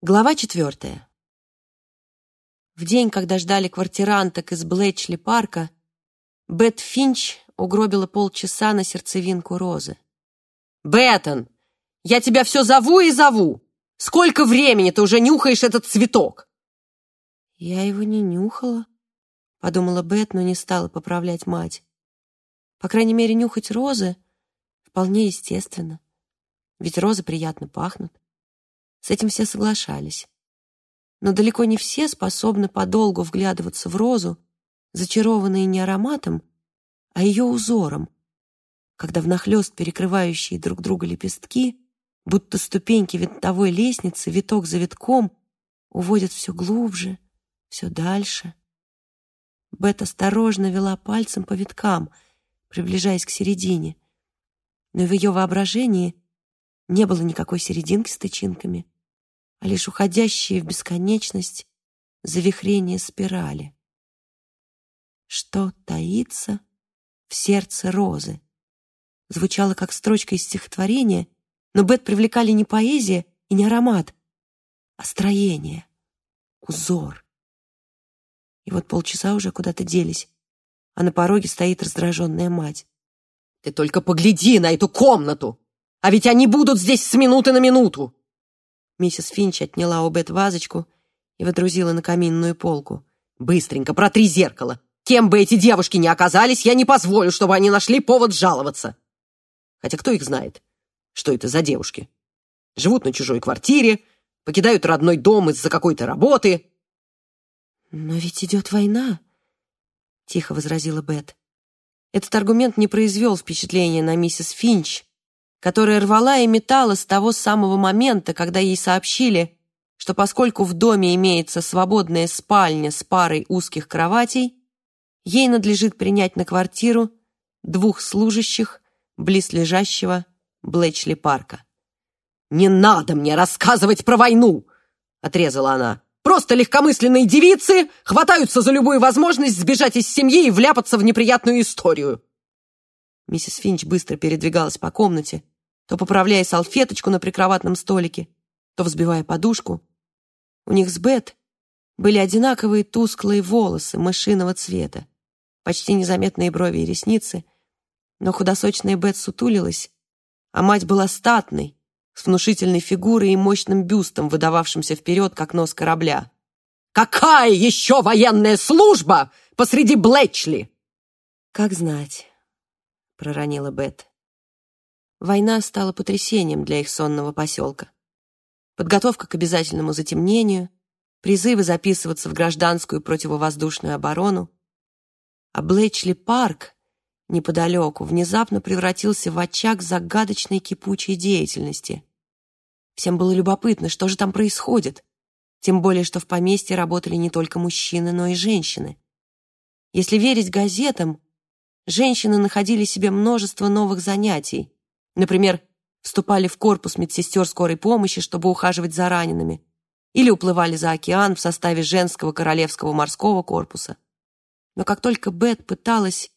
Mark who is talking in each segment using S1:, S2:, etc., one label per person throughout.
S1: Глава четвертая. В день, когда ждали квартиранток из Блэчли парка, Бет Финч угробила полчаса на сердцевинку розы.
S2: «Беттон, я тебя все зову и зову! Сколько времени ты уже нюхаешь этот цветок?»
S1: «Я его не нюхала», — подумала Бет, но не стала поправлять мать. По крайней мере, нюхать розы вполне естественно, ведь розы приятно пахнут. С этим все соглашались. Но далеко не все способны подолгу вглядываться в розу, зачарованные не ароматом, а ее узором, когда внахлёст перекрывающие друг друга лепестки, будто ступеньки винтовой лестницы, виток за витком, уводят все глубже, все дальше. Бет осторожно вела пальцем по виткам, приближаясь к середине, но в ее воображении не было никакой серединки с тычинками, а лишь уходящие в бесконечность завихрение спирали. Что таится в сердце розы? Звучало как строчка из стихотворения, но Бет привлекали не поэзия и не аромат, а строение, узор. И вот полчаса уже куда-то делись, а на пороге стоит раздраженная мать.
S2: «Ты только погляди на эту комнату! А ведь они будут здесь с минуты на минуту!»
S1: Миссис Финч отняла у Бет вазочку и водрузила на каминную полку.
S2: «Быстренько протри зеркало! Кем бы эти девушки ни оказались, я не позволю, чтобы они нашли повод жаловаться!» Хотя кто их знает, что это за девушки? Живут на чужой квартире, покидают родной дом из-за какой-то работы.
S1: «Но ведь идет война», — тихо возразила Бет. Этот аргумент не произвел впечатления на миссис Финч, которая рвала и метала с того самого момента, когда ей сообщили, что поскольку в доме имеется свободная спальня с парой узких кроватей, ей надлежит принять на квартиру двух служащих близлежащего Блэчли парка.
S2: «Не надо мне рассказывать про войну!» — отрезала она. «Просто легкомысленные девицы хватаются за любую возможность сбежать из семьи и вляпаться в неприятную историю.
S1: Миссис Финч быстро передвигалась по комнате, то поправляя салфеточку на прикроватном столике, то взбивая подушку. У них с Бет были одинаковые тусклые волосы мышиного цвета, почти незаметные брови и ресницы, но худосочная Бет сутулилась, а мать была статной, с внушительной фигурой и мощным бюстом, выдававшимся вперед, как нос корабля.
S2: «Какая еще военная служба посреди Блэчли?»
S1: «Как знать» проронила Бет. Война стала потрясением для их сонного поселка. Подготовка к обязательному затемнению, призывы записываться в гражданскую противовоздушную оборону. А Блэчли парк неподалеку внезапно превратился в очаг загадочной кипучей деятельности. Всем было любопытно, что же там происходит, тем более, что в поместье работали не только мужчины, но и женщины. Если верить газетам, женщины находили себе множество новых занятий. Например, вступали в корпус медсестер скорой помощи, чтобы ухаживать за ранеными, или уплывали за океан в составе женского королевского морского корпуса. Но как только Бет пыталась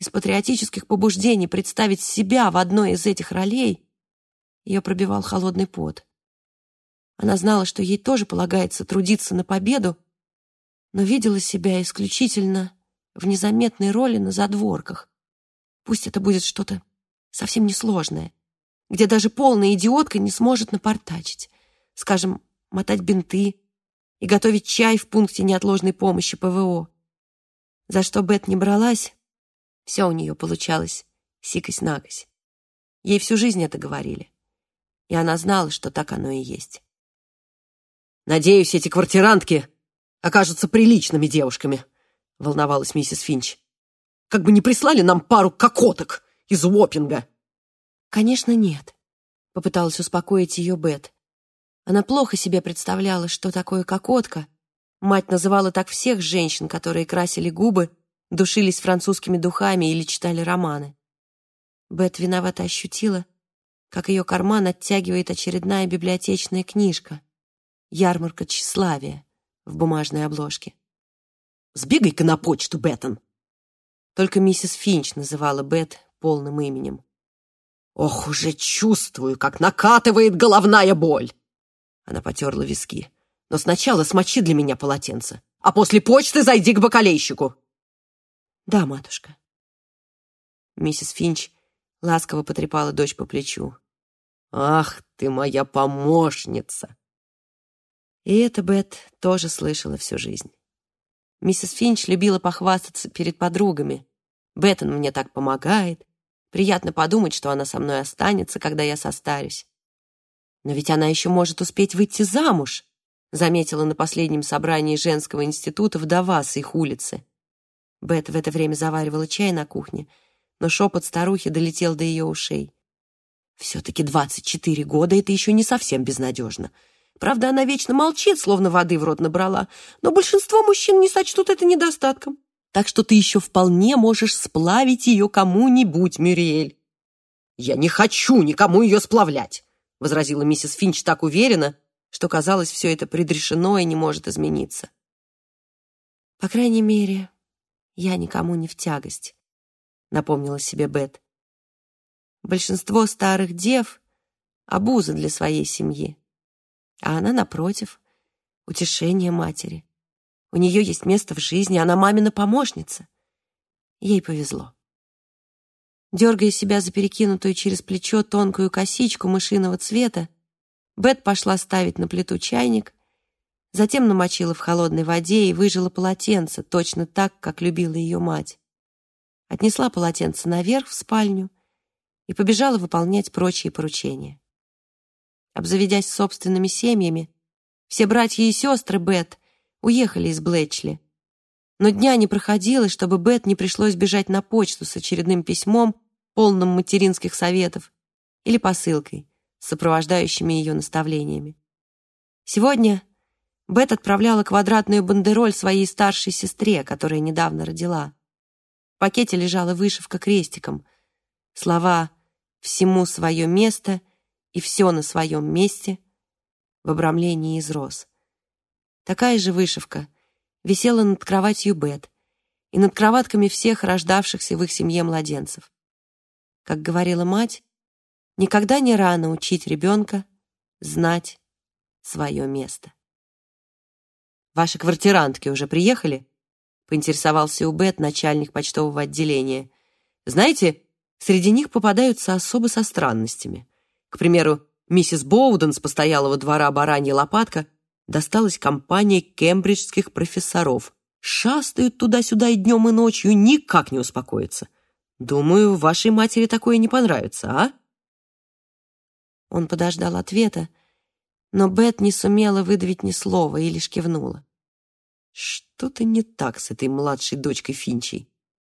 S1: из патриотических побуждений представить себя в одной из этих ролей, ее пробивал холодный пот. Она знала, что ей тоже полагается трудиться на победу, но видела себя исключительно в незаметной роли на задворках. Пусть это будет что-то совсем несложное, где даже полная идиотка не сможет напортачить. Скажем, мотать бинты и готовить чай в пункте неотложной помощи ПВО. За что Бет не бралась, все у нее получалось сикось-накось. Ей всю жизнь это говорили, и она знала, что так оно и есть.
S2: «Надеюсь, эти квартирантки окажутся приличными девушками», — волновалась миссис Финч. «Как бы не прислали нам пару кокоток из Уоппинга!»
S1: «Конечно, нет», — попыталась успокоить ее Бет. Она плохо себе представляла, что такое кокотка. Мать называла так всех женщин, которые красили губы, душились французскими духами или читали романы. Бет виновато ощутила, как ее карман оттягивает очередная библиотечная книжка «Ярмарка тщеславия» в бумажной обложке.
S2: Сбегай-ка на почту, Беттон!»
S1: Только миссис Финч называла Бет полным именем.
S2: «Ох, уже чувствую, как накатывает головная боль!» Она потерла виски. «Но сначала смочи для меня полотенце, а после почты зайди к бакалейщику».
S1: «Да, матушка». Миссис Финч ласково потрепала дочь по плечу.
S2: «Ах ты моя помощница!»
S1: И это Бет тоже слышала всю жизнь. Миссис Финч любила похвастаться перед подругами. «Беттон мне так помогает. Приятно подумать, что она со мной останется, когда я состарюсь. Но ведь она еще может успеть выйти замуж», заметила на последнем собрании женского института вдова с их улицы. Бет в это время заваривала чай на кухне, но шепот старухи долетел до ее ушей. «Все-таки двадцать четыре года — это еще не совсем безнадежно. Правда, она вечно молчит, словно воды в рот набрала, но большинство мужчин не сочтут это недостатком. Так что ты еще вполне можешь сплавить ее кому-нибудь, Мюриэль.
S2: «Я не хочу никому ее сплавлять», — возразила миссис Финч так уверенно,
S1: что, казалось, все это предрешено и не может измениться. «По крайней мере, я никому не в тягость», — напомнила себе Бет. «Большинство старых дев — обуза для своей семьи а она, напротив, утешение матери. У нее есть место в жизни, она мамина помощница. Ей повезло. Дергая себя за перекинутую через плечо тонкую косичку мышиного цвета, Бет пошла ставить на плиту чайник, затем намочила в холодной воде и выжила полотенце, точно так, как любила ее мать. Отнесла полотенце наверх в спальню и побежала выполнять прочие поручения обзаведясь собственными семьями, все братья и сестры Бет уехали из Блэчли. Но дня не проходило, чтобы Бет не пришлось бежать на почту с очередным письмом, полным материнских советов, или посылкой, с сопровождающими ее наставлениями. Сегодня Бет отправляла квадратную бандероль своей старшей сестре, которая недавно родила. В пакете лежала вышивка крестиком. Слова «всему свое место» и все на своем месте в обрамлении из роз. Такая же вышивка висела над кроватью Бет и над кроватками всех рождавшихся в их семье младенцев. Как говорила мать, никогда не рано учить ребенка знать свое место. «Ваши квартирантки уже приехали?» — поинтересовался у Бет начальник почтового отделения. «Знаете, среди них попадаются особо со странностями. К примеру, миссис Боуден с постоялого двора «Баранья лопатка» досталась компании кембриджских профессоров. Шастают туда-сюда и днем, и ночью, никак не успокоятся. Думаю, вашей матери такое не понравится, а? Он подождал ответа, но Бет не сумела выдавить ни слова и лишь кивнула. «Что-то не так с этой младшей дочкой Финчей»,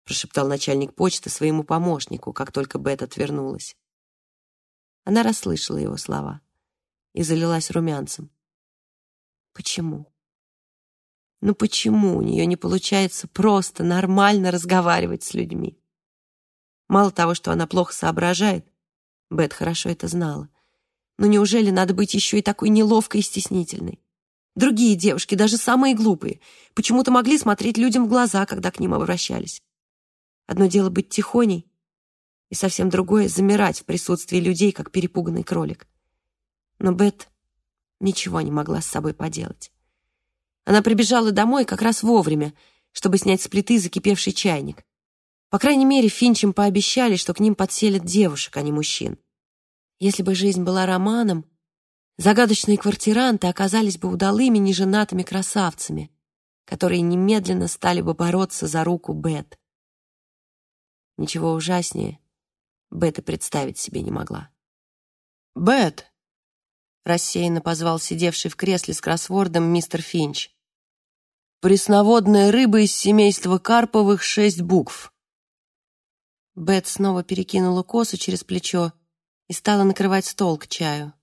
S1: прошептал начальник почты своему помощнику, как только Бет отвернулась. Она расслышала его слова и залилась румянцем. Почему? Ну почему у нее не получается просто нормально разговаривать с людьми? Мало того, что она плохо соображает, Бет хорошо это знала, но неужели надо быть еще и такой неловкой и стеснительной? Другие девушки, даже самые глупые, почему-то могли смотреть людям в глаза, когда к ним обращались. Одно дело быть тихоней, и совсем другое — замирать в присутствии людей, как перепуганный кролик. Но Бет ничего не могла с собой поделать. Она прибежала домой как раз вовремя, чтобы снять с плиты закипевший чайник. По крайней мере, Финчем пообещали, что к ним подселят девушек, а не мужчин. Если бы жизнь была романом, загадочные квартиранты оказались бы удалыми неженатыми красавцами, которые немедленно стали бы бороться за руку Бет. Ничего ужаснее Бет и представить себе не могла.
S2: «Бет!»
S1: — рассеянно позвал сидевший в кресле с кроссвордом мистер Финч.
S2: «Пресноводная рыба из семейства Карповых шесть букв».
S1: Бет снова перекинула косу через плечо и стала накрывать стол к чаю.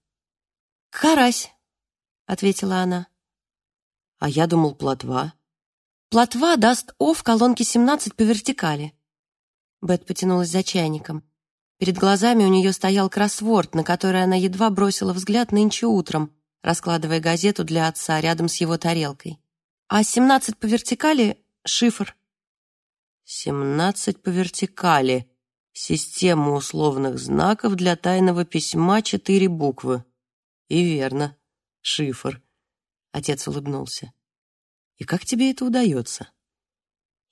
S1: «Карась!» — ответила она.
S2: «А я думал, плотва».
S1: «Плотва даст О в колонке 17 по вертикали». Бет потянулась за чайником. Перед глазами у нее стоял кроссворд, на который она едва бросила взгляд нынче утром, раскладывая газету для отца рядом с его тарелкой. А семнадцать по вертикали — шифр.
S2: Семнадцать по вертикали. Система условных знаков для тайного письма четыре буквы. И верно.
S1: шифр. Отец улыбнулся. И как тебе это удается?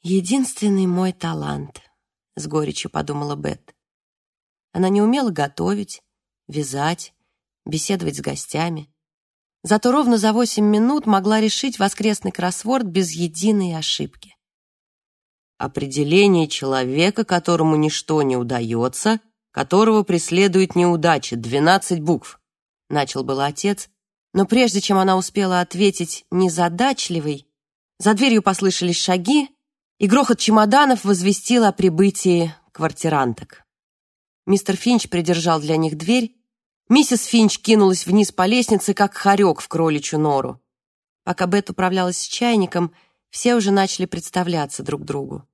S1: Единственный мой талант, с горечью подумала Бет. Она не умела готовить, вязать, беседовать с гостями. Зато ровно за восемь минут могла решить воскресный кроссворд без единой ошибки. Определение человека, которому ничто не удается, которого преследует неудача, двенадцать букв. Начал был отец, но прежде чем она успела ответить «незадачливый», за дверью послышались шаги, и грохот чемоданов возвестил о прибытии квартиранток. Мистер Финч придержал для них дверь, миссис Финч кинулась вниз по лестнице, как хорек в кроличью нору. Пока Бет управлялась с чайником, все уже начали представляться друг другу.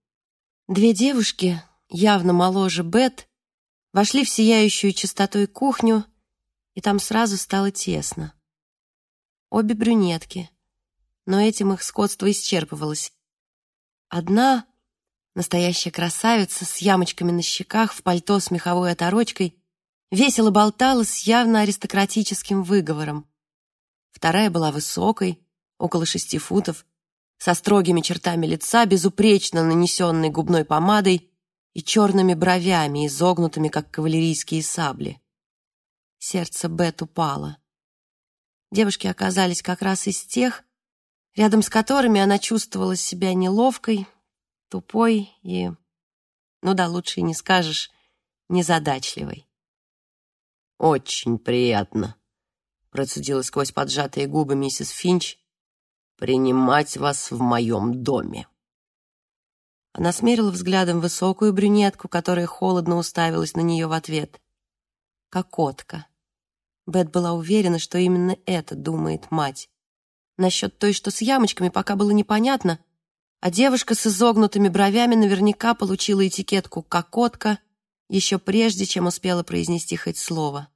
S1: Две девушки, явно моложе Бет, вошли в сияющую чистотой кухню, и там сразу стало тесно. Обе брюнетки, но этим их сходство исчерпывалось. Одна — настоящая красавица с ямочками на щеках, в пальто с меховой оторочкой, весело болтала с явно аристократическим выговором. Вторая была высокой, около шести футов, со строгими чертами лица, безупречно нанесенной губной помадой и черными бровями, изогнутыми, как кавалерийские сабли. Сердце Бет упало. Девушки оказались как раз из тех, рядом с которыми она чувствовала себя неловкой, тупой и, ну да, лучше и не скажешь, незадачливой.
S2: «Очень приятно», — процедила сквозь поджатые губы миссис Финч, «принимать вас в моем доме».
S1: Она смерила взглядом высокую брюнетку, которая холодно уставилась на нее в ответ. Кокотка. Бет была уверена, что именно это думает мать. Насчет той, что с ямочками, пока было непонятно, а девушка с изогнутыми бровями наверняка получила этикетку «кокотка» еще прежде, чем успела произнести хоть слово.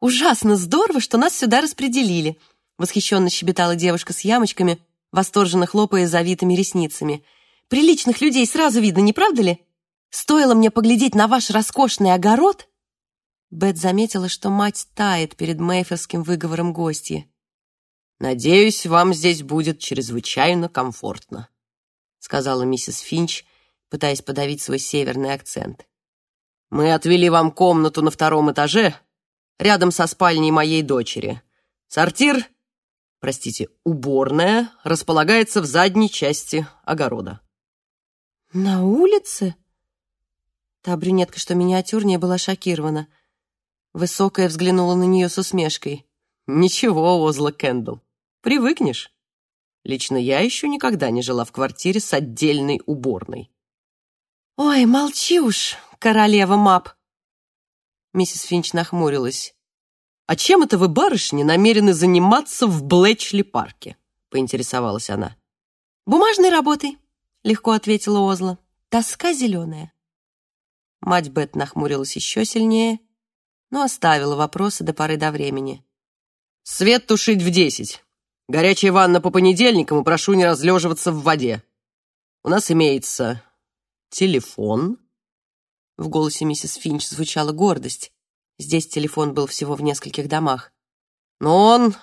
S1: «Ужасно здорово, что нас сюда распределили», восхищенно щебетала девушка с ямочками, восторженно хлопая завитыми ресницами. «Приличных людей сразу видно, не правда ли? Стоило мне поглядеть на ваш роскошный огород...» Бет заметила, что мать тает перед мейферским выговором гостья.
S2: «Надеюсь, вам здесь будет чрезвычайно комфортно», сказала миссис Финч, пытаясь подавить свой северный акцент. «Мы отвели вам комнату на втором этаже, рядом со спальней моей дочери. Сортир, простите, уборная, располагается в задней части огорода».
S1: «На улице?» Та брюнетка, что миниатюрнее, была шокирована. Высокая взглянула на нее с усмешкой.
S2: «Ничего, Озла Кэндалл, Привыкнешь. Лично я еще никогда не жила в квартире с отдельной уборной.
S1: «Ой, молчи уж, королева Мап!» Миссис Финч нахмурилась.
S2: «А чем это вы, барышни, намерены заниматься в Блэчли-парке?» — поинтересовалась она.
S1: «Бумажной работой», — легко ответила Озла. «Тоска зеленая». Мать Бет нахмурилась еще сильнее, но оставила вопросы до поры до времени.
S2: «Свет тушить в десять. Горячая ванна по понедельникам и прошу не разлеживаться в воде. У нас имеется телефон».
S1: В голосе миссис Финч звучала гордость. Здесь телефон был всего в нескольких домах.
S2: Но он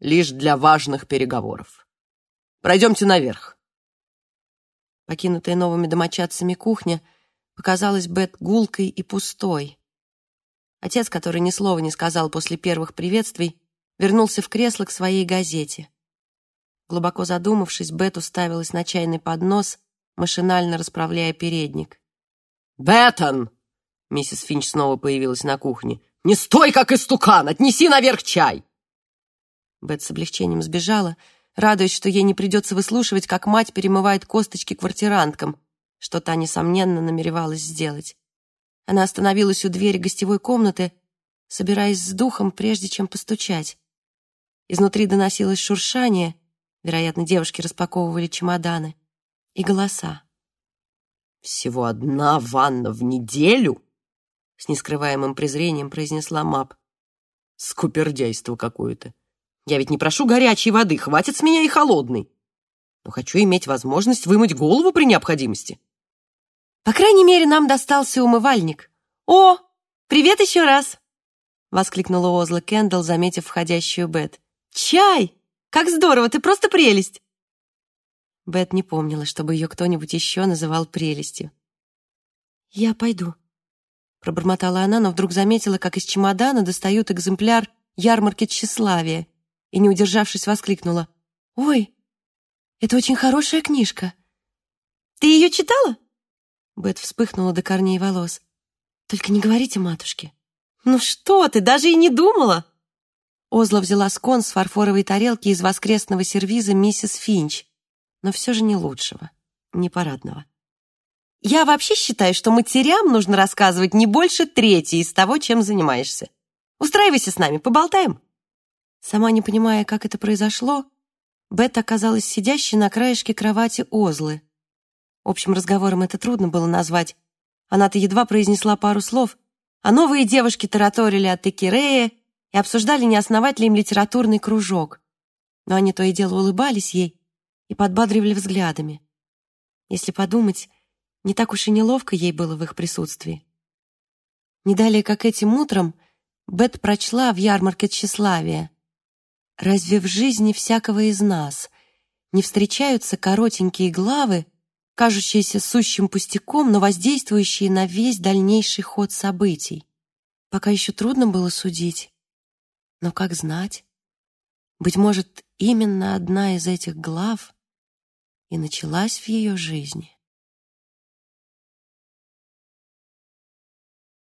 S2: лишь для важных переговоров. Пройдемте наверх.
S1: Покинутая новыми домочадцами кухня показалась Бет гулкой и пустой. Отец, который ни слова не сказал после первых приветствий, вернулся в кресло к своей газете. Глубоко задумавшись, Бет уставилась на чайный поднос, машинально расправляя передник.
S2: «Беттон!» Миссис Финч снова появилась на кухне. «Не стой, как истукан! Отнеси наверх чай!»
S1: Бет с облегчением сбежала, радуясь, что ей не придется выслушивать, как мать перемывает косточки квартиранткам, что та, несомненно, намеревалась сделать. Она остановилась у двери гостевой комнаты, собираясь с духом, прежде чем постучать. Изнутри доносилось шуршание, вероятно, девушки распаковывали чемоданы, и голоса.
S2: «Всего одна ванна в неделю?» С нескрываемым презрением произнесла Мап. «Скупердяйство какое-то. Я ведь не прошу горячей воды, хватит с меня и холодной. Но хочу иметь возможность вымыть голову при необходимости».
S1: «По крайней мере, нам достался умывальник. О, привет еще раз!» — воскликнула Озла Кендалл, заметив входящую Бет. Чай! Как здорово, ты просто прелесть!» Бет не помнила, чтобы ее кто-нибудь еще называл прелестью. «Я пойду», — пробормотала она, но вдруг заметила, как из чемодана достают экземпляр ярмарки тщеславия и, не удержавшись, воскликнула. «Ой, это очень хорошая книжка. Ты ее читала?» Бет вспыхнула до корней волос. «Только не говорите матушке». «Ну что ты, даже и не думала!» Озла взяла скон с фарфоровой тарелки из воскресного сервиза миссис Финч, но все же не лучшего, не парадного. «Я вообще считаю, что матерям нужно рассказывать не больше трети из того, чем занимаешься. Устраивайся с нами, поболтаем». Сама не понимая, как это произошло, Бет оказалась сидящей на краешке кровати Озлы. Общим разговором это трудно было назвать. Она-то едва произнесла пару слов, а новые девушки тараторили о Текирее и обсуждали, не основать ли им литературный кружок. Но они то и дело улыбались ей и подбадривали взглядами. Если подумать, не так уж и неловко ей было в их присутствии. Не далее, как этим утром, Бет прочла в ярмарке тщеславия. Разве в жизни всякого из нас не встречаются коротенькие главы, кажущиеся сущим пустяком, но воздействующие на весь дальнейший ход событий? Пока еще трудно было судить. Но как знать? Быть может, именно одна из этих глав и началась в ее жизни.